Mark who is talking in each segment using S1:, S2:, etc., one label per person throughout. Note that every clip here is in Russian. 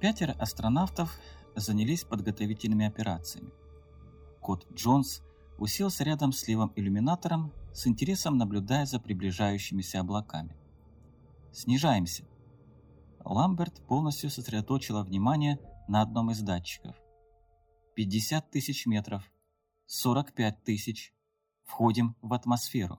S1: Пятеро астронавтов занялись подготовительными операциями. Кот Джонс уселся рядом с левым иллюминатором, с интересом наблюдая за приближающимися облаками. «Снижаемся». Ламберт полностью сосредоточила внимание на одном из датчиков. 50 тысяч метров, 45 тысяч. Входим в атмосферу.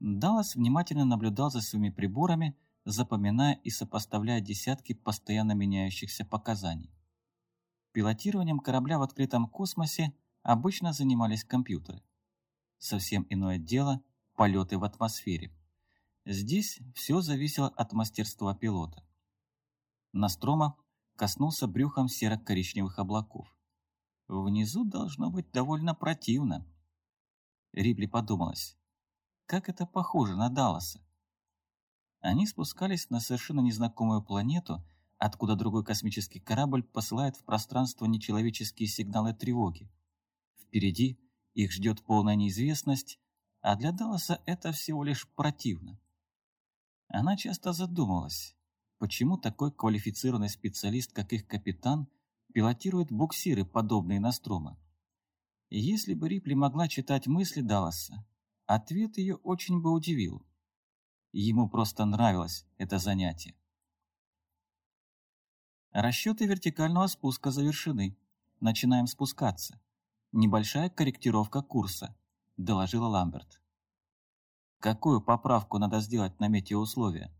S1: Даллас внимательно наблюдал за своими приборами, запоминая и сопоставляя десятки постоянно меняющихся показаний. Пилотированием корабля в открытом космосе обычно занимались компьютеры. Совсем иное дело – полеты в атмосфере. Здесь все зависело от мастерства пилота. Настрома коснулся брюхом серо-коричневых облаков. Внизу должно быть довольно противно. Рибли подумалось, как это похоже на Далласа. Они спускались на совершенно незнакомую планету, откуда другой космический корабль посылает в пространство нечеловеческие сигналы тревоги. Впереди их ждет полная неизвестность, а для Далласа это всего лишь противно. Она часто задумалась, почему такой квалифицированный специалист, как их капитан, пилотирует буксиры, подобные Настрома. Если бы Рипли могла читать мысли Далласа, ответ ее очень бы удивил. Ему просто нравилось это занятие. Расчеты вертикального спуска завершены. Начинаем спускаться. Небольшая корректировка курса, доложила Ламберт. Какую поправку надо сделать на метеоусловия?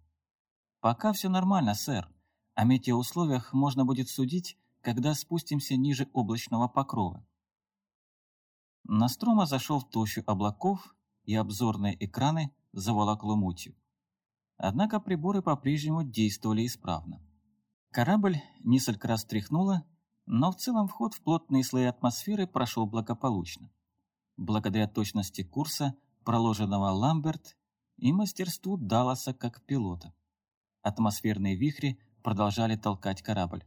S1: Пока все нормально, сэр. О метеоусловиях можно будет судить, когда спустимся ниже облачного покрова. Настрома зашел в толщу облаков, и обзорные экраны заволокло мутью. Однако приборы по-прежнему действовали исправно. Корабль несколько раз тряхнуло, но в целом вход в плотные слои атмосферы прошел благополучно. Благодаря точности курса, проложенного Ламберт, и мастерству Далласа как пилота. Атмосферные вихри продолжали толкать корабль.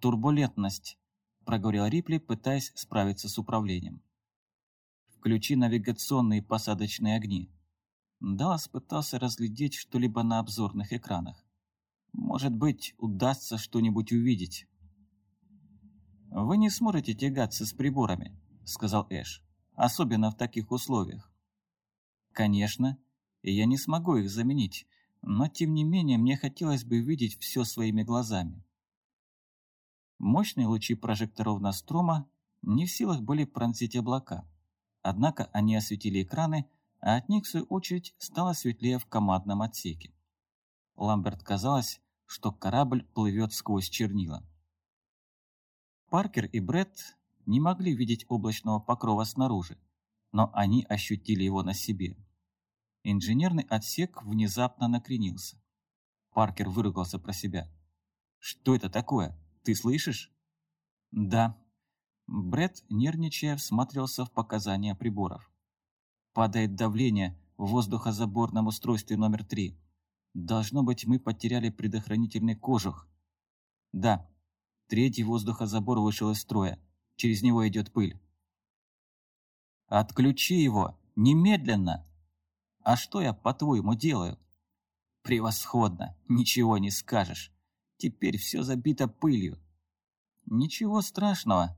S1: «Турбулентность», — проговорил Рипли, пытаясь справиться с управлением. «Включи навигационные посадочные огни». Даллас пытался разглядеть что-либо на обзорных экранах. Может быть, удастся что-нибудь увидеть. «Вы не сможете тягаться с приборами», — сказал Эш, — «особенно в таких условиях». «Конечно, я не смогу их заменить, но тем не менее мне хотелось бы видеть все своими глазами». Мощные лучи прожекторов Настрома не в силах были пронзить облака, однако они осветили экраны, а от них, в свою очередь, стало светлее в командном отсеке. Ламберт казалось, что корабль плывет сквозь чернила. Паркер и Бред не могли видеть облачного покрова снаружи, но они ощутили его на себе. Инженерный отсек внезапно накренился. Паркер выругался про себя. «Что это такое? Ты слышишь?» «Да». Бред, нервничая, всматривался в показания приборов. Падает давление в воздухозаборном устройстве номер три. Должно быть, мы потеряли предохранительный кожух. Да, третий воздухозабор вышел из строя. Через него идет пыль. Отключи его! Немедленно! А что я, по-твоему, делаю? Превосходно! Ничего не скажешь. Теперь все забито пылью. Ничего страшного,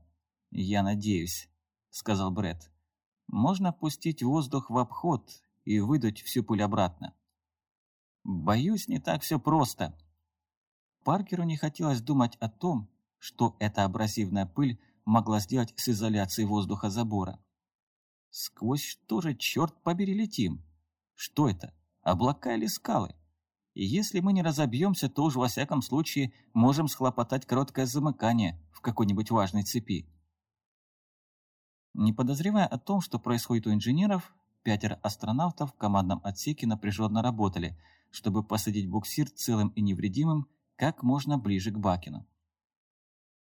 S1: я надеюсь, сказал Бред можно пустить воздух в обход и выдуть всю пыль обратно. Боюсь, не так все просто. Паркеру не хотелось думать о том, что эта абразивная пыль могла сделать с изоляцией воздуха забора. Сквозь что же, черт побери, летим? Что это, облака или скалы? И если мы не разобьемся, то уж во всяком случае можем схлопотать короткое замыкание в какой-нибудь важной цепи. Не подозревая о том, что происходит у инженеров, пятеро астронавтов в командном отсеке напряженно работали, чтобы посадить буксир целым и невредимым как можно ближе к Бакину.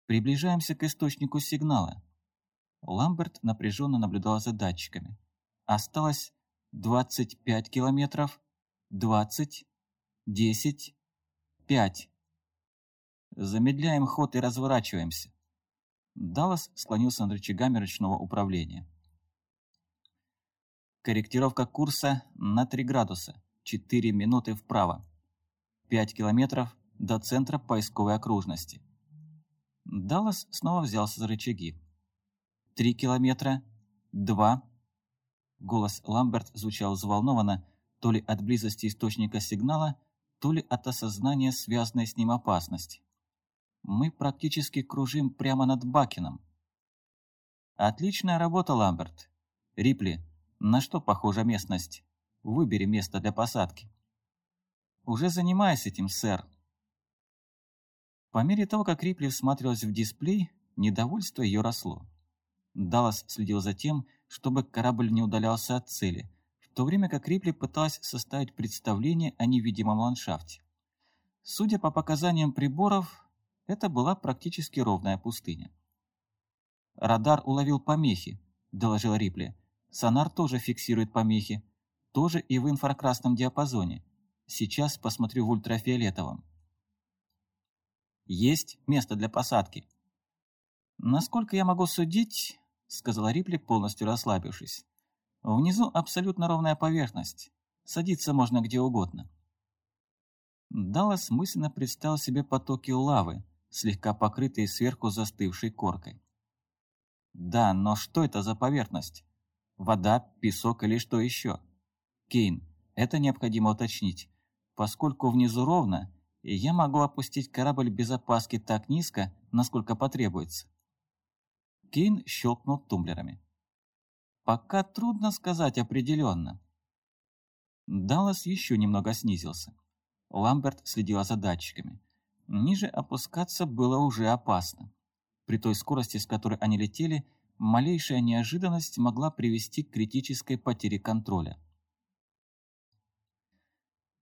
S1: Приближаемся к источнику сигнала. Ламберт напряженно наблюдал за датчиками. Осталось 25 километров, 20, 10, 5. Замедляем ход и разворачиваемся. Даллас склонился над рычагами ручного управления. Корректировка курса на 3 градуса, 4 минуты вправо. 5 километров, до центра поисковой окружности. Даллас снова взялся за рычаги. «Три километра. Два». Голос Ламберт звучал взволнованно, то ли от близости источника сигнала, то ли от осознания связанной с ним опасности. «Мы практически кружим прямо над Бакином». «Отличная работа, Ламберт. Рипли, на что похожа местность? Выбери место для посадки». «Уже занимаюсь этим, сэр», по мере того, как Рипли всматривалась в дисплей, недовольство ее росло. Даллас следил за тем, чтобы корабль не удалялся от цели, в то время как Рипли пыталась составить представление о невидимом ландшафте. Судя по показаниям приборов, это была практически ровная пустыня. «Радар уловил помехи», – доложил Рипли. «Сонар тоже фиксирует помехи, тоже и в инфракрасном диапазоне. Сейчас посмотрю в ультрафиолетовом». Есть место для посадки. Насколько я могу судить, сказала Рипли, полностью расслабившись. Внизу абсолютно ровная поверхность. Садиться можно где угодно. Даллас мысленно представил себе потоки лавы, слегка покрытые сверху застывшей коркой. Да, но что это за поверхность? Вода, песок или что еще? Кейн, это необходимо уточнить. Поскольку внизу ровно, и я могу опустить корабль без опаски так низко, насколько потребуется. Кейн щелкнул тумблерами. Пока трудно сказать определенно. Даллас еще немного снизился. Ламберт следила за датчиками. Ниже опускаться было уже опасно. При той скорости, с которой они летели, малейшая неожиданность могла привести к критической потере контроля.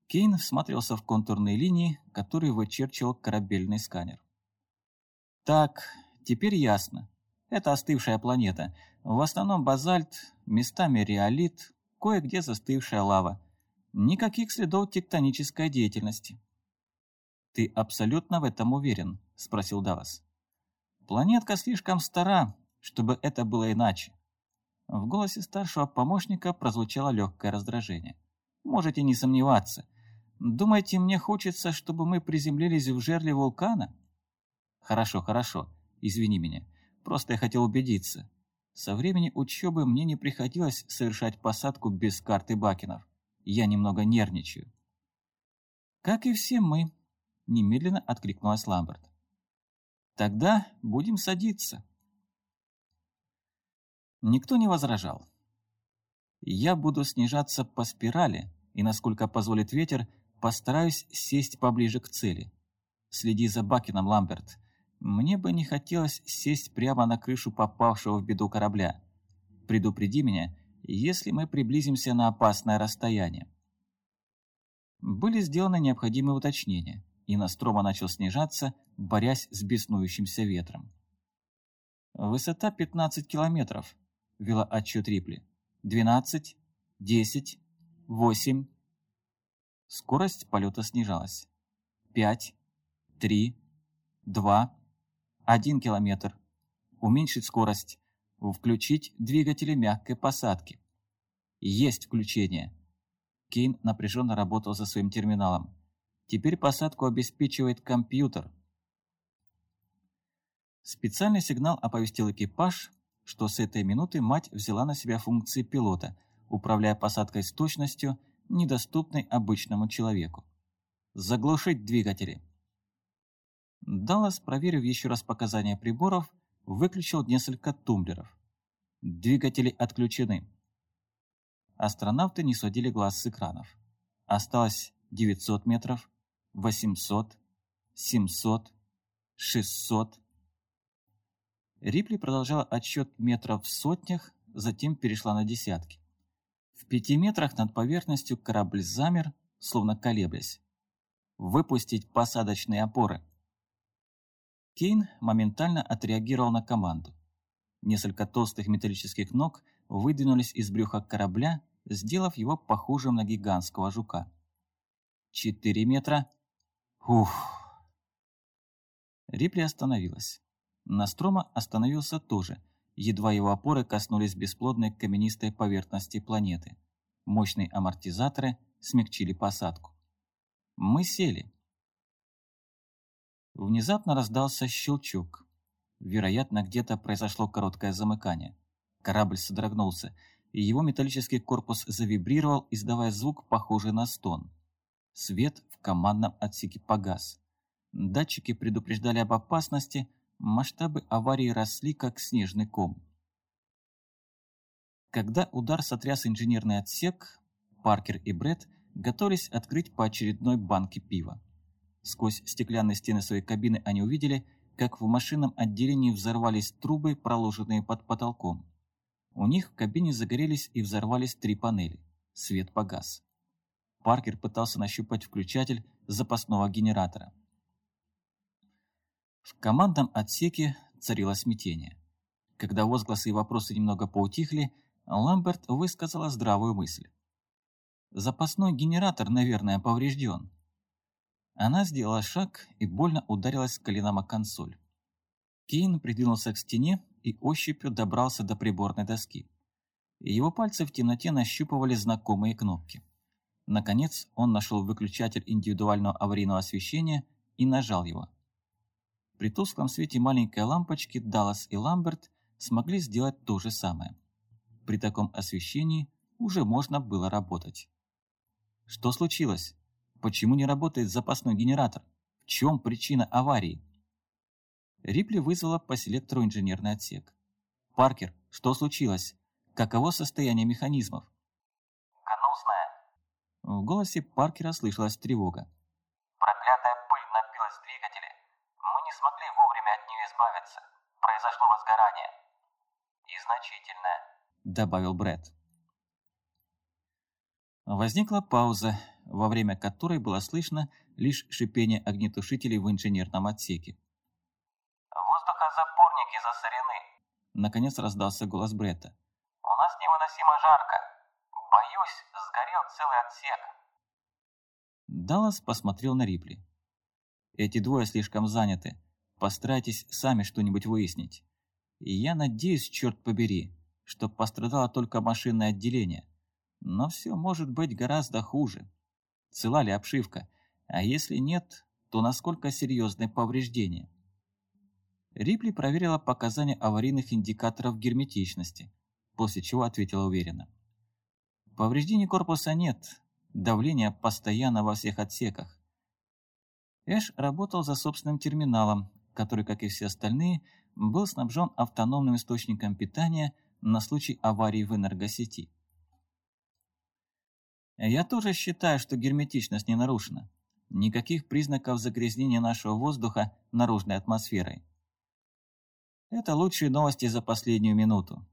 S1: Кейн всматривался в контурные линии, которые вычерчивал корабельный сканер. Так, теперь ясно. Это остывшая планета. В основном базальт, местами реолит, кое-где застывшая лава. Никаких следов тектонической деятельности. «Ты абсолютно в этом уверен?» – спросил Даллас. «Планетка слишком стара, чтобы это было иначе». В голосе старшего помощника прозвучало легкое раздражение. «Можете не сомневаться. Думаете, мне хочется, чтобы мы приземлились в жерле вулкана? Хорошо, хорошо, извини меня. Просто я хотел убедиться. Со времени учебы мне не приходилось совершать посадку без карты Бакинов. Я немного нервничаю. Как и все мы, немедленно откликнулась Ламберт. Тогда будем садиться. Никто не возражал. Я буду снижаться по спирали, и, насколько позволит ветер, Постараюсь сесть поближе к цели. Следи за Бакином, Ламберт. Мне бы не хотелось сесть прямо на крышу попавшего в беду корабля. Предупреди меня, если мы приблизимся на опасное расстояние. Были сделаны необходимые уточнения, и Настрома начал снижаться, борясь с беснующимся ветром. «Высота 15 километров», — вела отчет Рипли. «12, 10, 8...» Скорость полета снижалась. Пять, три, два, один километр. Уменьшить скорость. Включить двигатели мягкой посадки. Есть включение. Кейн напряженно работал за своим терминалом. Теперь посадку обеспечивает компьютер. Специальный сигнал оповестил экипаж, что с этой минуты мать взяла на себя функции пилота, управляя посадкой с точностью – недоступной обычному человеку. Заглушить двигатели. Даллас, проверив еще раз показания приборов, выключил несколько тумблеров. Двигатели отключены. Астронавты не сводили глаз с экранов. Осталось 900 метров, 800, 700, 600. Рипли продолжала отсчет метров в сотнях, затем перешла на десятки. В пяти метрах над поверхностью корабль замер, словно колеблясь. «Выпустить посадочные опоры!» Кейн моментально отреагировал на команду. Несколько толстых металлических ног выдвинулись из брюха корабля, сделав его похожим на гигантского жука. «Четыре метра!» «Ух!» Рипли остановилась. Настрома остановился тоже – едва его опоры коснулись бесплодной каменистой поверхности планеты. Мощные амортизаторы смягчили посадку. Мы сели. Внезапно раздался щелчок. Вероятно, где-то произошло короткое замыкание. Корабль содрогнулся, и его металлический корпус завибрировал, издавая звук, похожий на стон. Свет командном отсеке погас. Датчики предупреждали об опасности, масштабы аварии росли, как снежный ком. Когда удар сотряс инженерный отсек, Паркер и Бред готовились открыть по очередной банке пива. Сквозь стеклянные стены своей кабины они увидели, как в машинном отделении взорвались трубы, проложенные под потолком. У них в кабине загорелись и взорвались три панели. Свет погас. Паркер пытался нащупать включатель запасного генератора. В командном отсеке царило смятение. Когда возгласы и вопросы немного поутихли, Ламберт высказала здравую мысль. Запасной генератор, наверное, поврежден. Она сделала шаг и больно ударилась коленом о консоль. Кейн придвинулся к стене и ощупью добрался до приборной доски. Его пальцы в темноте нащупывали знакомые кнопки. Наконец он нашел выключатель индивидуального аварийного освещения и нажал его. При тусклом свете маленькой лампочки Даллас и Ламберт смогли сделать то же самое. При таком освещении уже можно было работать. Что случилось? Почему не работает запасной генератор? В чем причина аварии? Рипли вызвала по селектору инженерный отсек. «Паркер, что случилось? Каково состояние механизмов?» В голосе Паркера слышалась тревога.
S2: «Проклятая пыль напилась в двигателе. Мы не смогли вовремя от нее избавиться. Произошло возгорание. И значительное», —
S1: добавил Брэд. Возникла пауза, во время которой было слышно лишь шипение огнетушителей в инженерном отсеке.
S2: «Воздухозапорники засорены», —
S1: наконец раздался голос Бретта.
S2: «У нас невыносимо жарко. Боюсь, сгорел целый отсек».
S1: Даллас посмотрел на Рипли. «Эти двое слишком заняты. Постарайтесь сами что-нибудь выяснить. И я надеюсь, черт побери, что пострадало только машинное отделение. Но все может быть гораздо хуже. Цела ли обшивка? А если нет, то насколько серьезны повреждения? Рипли проверила показания аварийных индикаторов герметичности, после чего ответила уверенно. Повреждений корпуса нет, давление постоянно во всех отсеках. Эш работал за собственным терминалом, который, как и все остальные, был снабжен автономным источником питания на случай аварии в энергосети. Я тоже считаю, что герметичность не нарушена. Никаких признаков загрязнения нашего воздуха наружной атмосферой. Это лучшие новости за последнюю минуту.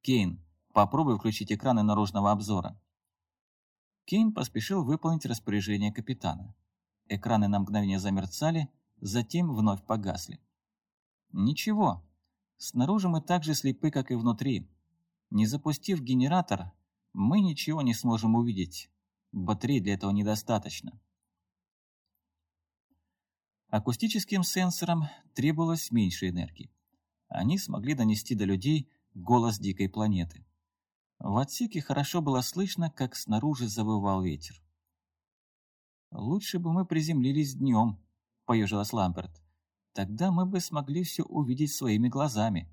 S1: Кейн, попробуй включить экраны наружного обзора. Кейн поспешил выполнить распоряжение капитана. Экраны на мгновение замерцали, затем вновь погасли. Ничего, снаружи мы так же слепы, как и внутри. Не запустив генератор, мы ничего не сможем увидеть. Батарей для этого недостаточно. Акустическим сенсорам требовалось меньше энергии. Они смогли донести до людей голос дикой планеты. В отсеке хорошо было слышно, как снаружи завывал ветер. «Лучше бы мы приземлились днем», — поежилась Ламберт. «Тогда мы бы смогли все увидеть своими глазами».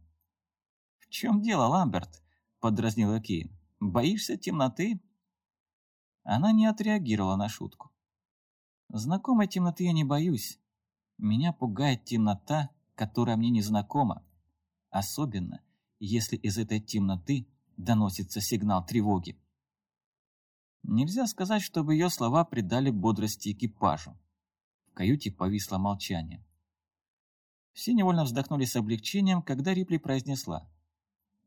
S1: «В чем дело, Ламберт?» — подразнила Кейн. Боишься темноты?» Она не отреагировала на шутку. «Знакомой темноты я не боюсь. Меня пугает темнота, которая мне не знакома. Особенно, если из этой темноты доносится сигнал тревоги». Нельзя сказать, чтобы ее слова придали бодрости экипажу. В каюте повисло молчание. Все невольно вздохнули с облегчением, когда Рипли произнесла.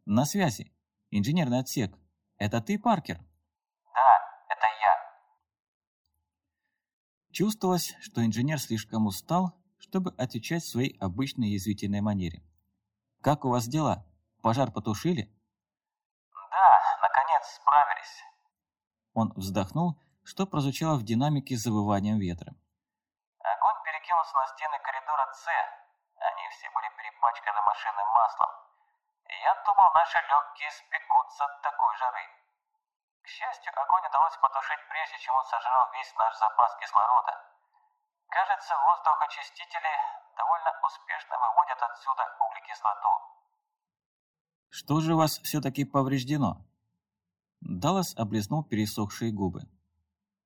S1: «На связи. Инженерный отсек. Это ты, Паркер?»
S2: «Да, это я».
S1: Чувствовалось, что инженер слишком устал, чтобы отвечать в своей обычной язвительной манере. «Как у вас дела? Пожар потушили?»
S2: «Да, наконец справились».
S1: Он вздохнул, что прозвучало в динамике завыванием ветра.
S2: Огонь перекинулся на стены коридора С. Они все были перепачканы машинным маслом. Я думал, наши легкие спекутся от такой жары. К счастью, огонь удалось потушить прежде, чем он сожрал весь наш запас кислорода. Кажется, воздухочистители довольно успешно выводят отсюда углекислоту.
S1: Что же у вас все-таки повреждено? Даллас облизнул пересохшие губы.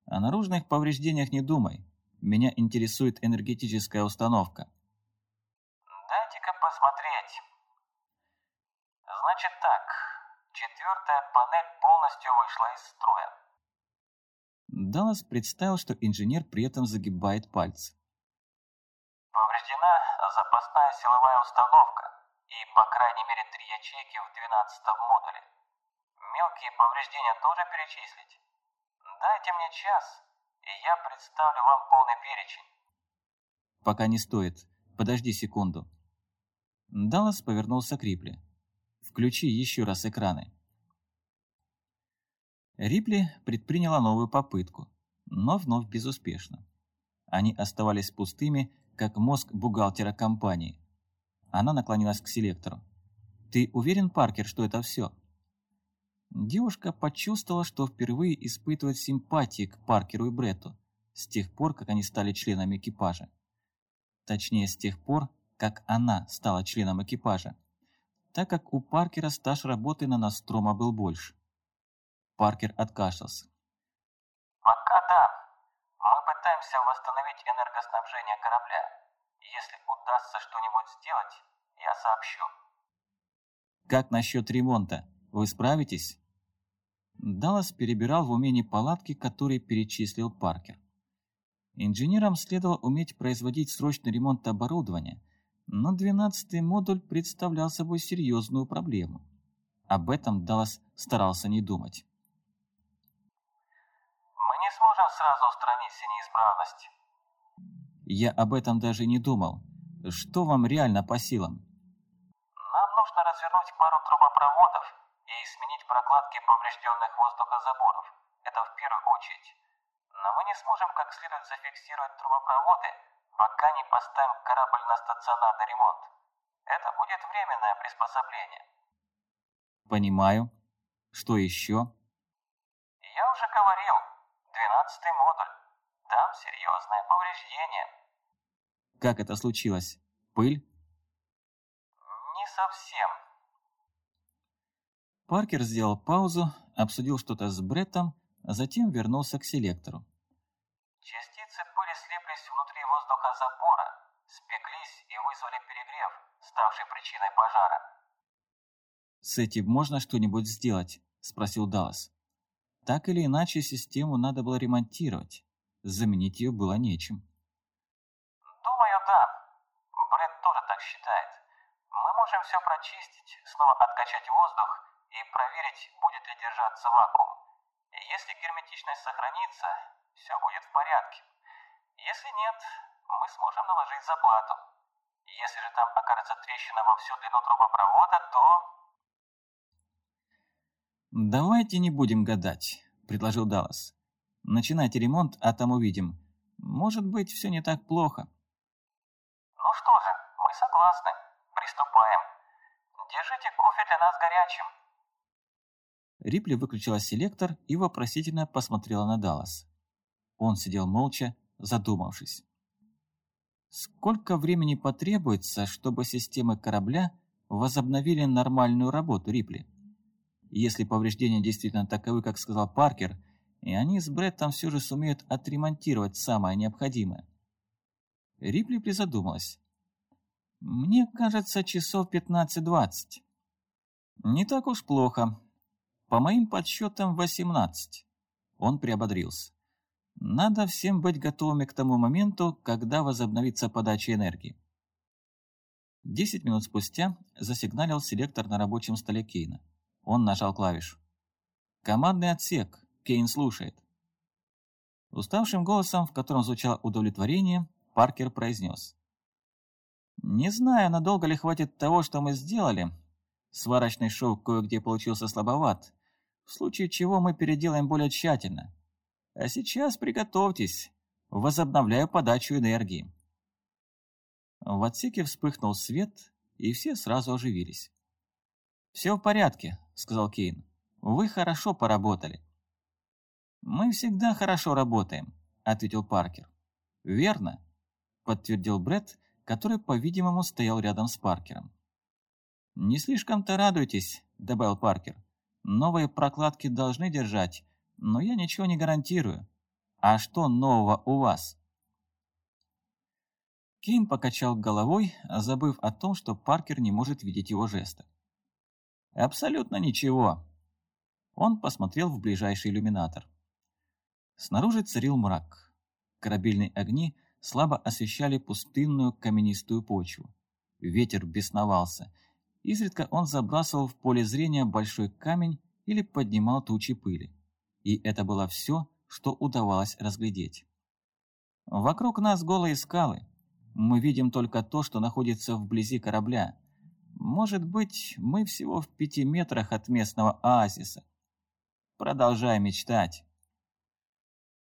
S1: О наружных повреждениях не думай. Меня интересует энергетическая установка.
S2: Дайте-ка посмотреть. Значит так, четвертая панель полностью вышла из строя.
S1: Даллас представил, что инженер при этом загибает пальцы.
S2: Повреждена запасная силовая установка и, по крайней мере, три ячейки в двенадцатом модуле. Мелкие повреждения тоже перечислить? Дайте мне час, и я представлю вам полный перечень.
S1: Пока не стоит. Подожди секунду. Даллас повернулся к Рипли. Включи еще раз экраны. Рипли предприняла новую попытку, но вновь безуспешно. Они оставались пустыми, как мозг бухгалтера компании. Она наклонилась к селектору. «Ты уверен, Паркер, что это все?» Девушка почувствовала, что впервые испытывает симпатии к Паркеру и Бретту с тех пор, как они стали членами экипажа. Точнее, с тех пор, как она стала членом экипажа, так как у Паркера стаж работы на Настрома был больше. Паркер откашлялся.
S2: Пока да. Мы пытаемся восстановить энергоснабжение корабля. Если удастся что-нибудь сделать, я сообщу.
S1: Как насчет ремонта? Вы справитесь? Даллас перебирал в уме неполадки, которые перечислил Паркер. Инженерам следовало уметь производить срочный ремонт оборудования, но 12-й модуль представлял собой серьезную проблему. Об этом Даллас старался не думать.
S2: Мы не сможем сразу устранить все неисправности.
S1: Я об этом даже не думал. Что вам реально по силам?
S2: Нам нужно развернуть пару трубопроводов и сменить прокладки поврежденных воздухозаборов. Это в первую очередь. Но мы не сможем как следует зафиксировать трубопроводы, пока не поставим корабль на стационарный ремонт. Это будет временное приспособление.
S1: Понимаю. Что еще?
S2: Я уже говорил, двенадцатый модуль. Там серьезное повреждение.
S1: Как это случилось? Пыль?
S2: Не совсем.
S1: Паркер сделал паузу, обсудил что-то с Бреттом, а затем вернулся к селектору.
S2: Частицы пыли слиплись внутри воздухозабора, спеклись и вызвали перегрев, ставший причиной пожара.
S1: «С этим можно что-нибудь сделать?» – спросил Даллас. Так или иначе, систему надо было ремонтировать. Заменить ее было нечем.
S2: Думаю, да. Брэд тоже так считает. Мы можем все прочистить, снова откачать воздух и проверить, будет ли держаться вакуум. И если герметичность сохранится, все будет в порядке. Если нет, мы сможем наложить заплату. Если же там окажется трещина во всю длину трубопровода, то...
S1: «Давайте не будем гадать», — предложил Даллас. «Начинайте ремонт, а там увидим. Может быть, все не так плохо».
S2: Ну что же, мы согласны. Приступаем. Держите кофе для нас горячим.
S1: Рипли выключила селектор и вопросительно посмотрела на Даллас. Он сидел молча, задумавшись. Сколько времени потребуется, чтобы системы корабля возобновили нормальную работу Рипли? Если повреждения действительно таковы, как сказал Паркер, и они с Бреттом все же сумеют отремонтировать самое необходимое. Рипли призадумалась. «Мне кажется, часов 15-20. Не так уж плохо. По моим подсчетам, 18». Он приободрился. «Надо всем быть готовыми к тому моменту, когда возобновится подача энергии». Десять минут спустя засигналил селектор на рабочем столе Кейна. Он нажал клавишу. «Командный отсек. Кейн слушает». Уставшим голосом, в котором звучало удовлетворение, Паркер произнес. «Не знаю, надолго ли хватит того, что мы сделали. Сварочный шов кое-где получился слабоват, в случае чего мы переделаем более тщательно. А сейчас приготовьтесь, возобновляю подачу энергии». В отсеке вспыхнул свет, и все сразу оживились. «Все в порядке», — сказал Кейн. «Вы хорошо поработали». «Мы всегда хорошо работаем», — ответил Паркер. «Верно. подтвердил Бред, который, по-видимому, стоял рядом с Паркером. «Не слишком-то радуйтесь», — добавил Паркер. «Новые прокладки должны держать, но я ничего не гарантирую. А что нового у вас?» Кейн покачал головой, забыв о том, что Паркер не может видеть его жеста. «Абсолютно ничего». Он посмотрел в ближайший иллюминатор. Снаружи царил мрак. Корабельные огни слабо освещали пустынную каменистую почву. Ветер бесновался. Изредка он забрасывал в поле зрения большой камень или поднимал тучи пыли. И это было все, что удавалось разглядеть. Вокруг нас голые скалы, мы видим только то, что находится вблизи корабля. Может быть, мы всего в пяти метрах от местного оазиса. Продолжай мечтать.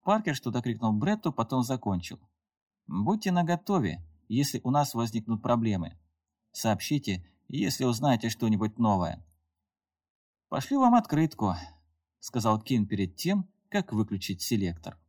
S1: Паркер что-то крикнул Бретту, потом закончил. «Будьте наготове, если у нас возникнут проблемы. Сообщите, если узнаете что-нибудь новое». «Пошлю вам открытку», — сказал Кин перед тем, как выключить селектор.